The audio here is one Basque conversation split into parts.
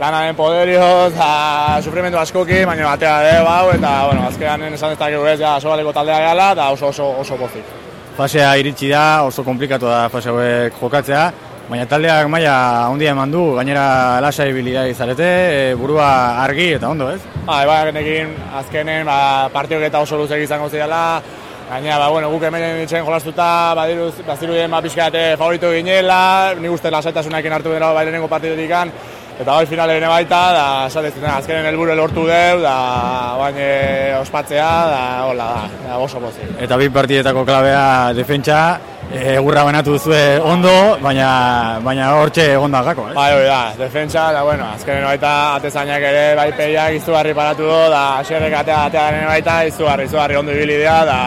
lanaren poderioz, eta sufrimendu askoki, baina batea de, bau, eta, bueno, azkean esan ez dakik ez, ja, sobaleko taldea gala, eta oso, oso, oso pozik. Fasea iritsi da, oso komplikatu da fase hauek jokatzea, baina taldeak maila handia eman du, gainera lasai bilia izarete, e, burua argi eta ondo, ez? Ba, eba, genekin, azkenen, ba, partiok eta oso luzek izango zidala, Gaina, ba, bueno, guk hemen ditzen jolastuta, badiruz, bazirudien ba, pixkat favorito ginela, nik uste lasaitasunakin hartu dira bai lehenengo partidutik Eta bai finale bine baita, da, esatetzen, azkenen helburu lortu deu, da, baina ospatzea, da, hola, da, da, oso pozik. Eta bi partidetako klabea defentsa, egurra banatu duzue ondo, baina baina hortxe egonda gako, eh? Bai, hori da, defentsa, da, bueno, azkenen baita atezainak ere, bai peiak izugarri paratu do, da, xerrek atea, atea garen baita, izugarri, izugarri ondo ibili da,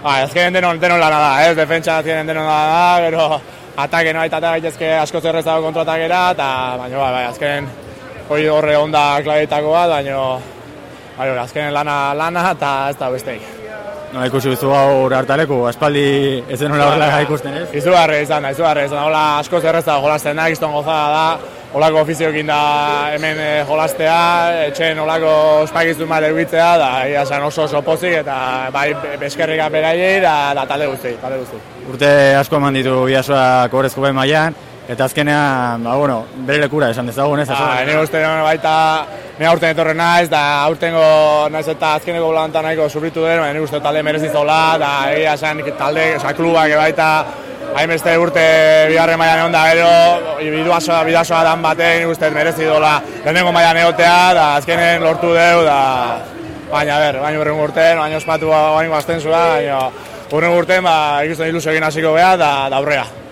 bai, azkenen denon, denon lana da, ez, defentsa azkenen denon lana da, gero, atake no aita gaitezke asko zerrezago kontratakera eta baina bai, bai azken hori horre onda klabetako bat baina bai, azken lana lana eta ez da besteik No, ikusi duzu gaur hartaleku, aspaldi ez den hola ikusten ez? Izugarri izan da, izugarri izan da, hola asko zerreza jolasten da, gizton gozada da, holako ofiziokin da hemen e, jolastea, etxen holako ospakizun bat erbitzea, da, ia san oso oso pozik, eta bai beskerrik beraiei, da, da talde guzti, talde guzti. Urte asko eman ditu biasoa korezko behin maian, eta azkenean, ba, bueno, bere lekura esan dezagun ez? Ah, ni uste baita, ni aurten etorren naiz, da aurtengo naiz eta azkeneko bolanta nahiko sufritu den, baina ni uste talde merezi zola, da egia esan talde, oza, klubak baita, hainbeste urte bigarren mailan egon da gero, bidasoa, bidasoa dan baten, ni uste merezi dola lehenengo mailan egotea, da azkenen lortu deu, da baina ber, baina urren urten, baina ospatu baina azten zua, baina urren urten, ba, ikusten ilusio egin hasiko beha, da, da aurrea.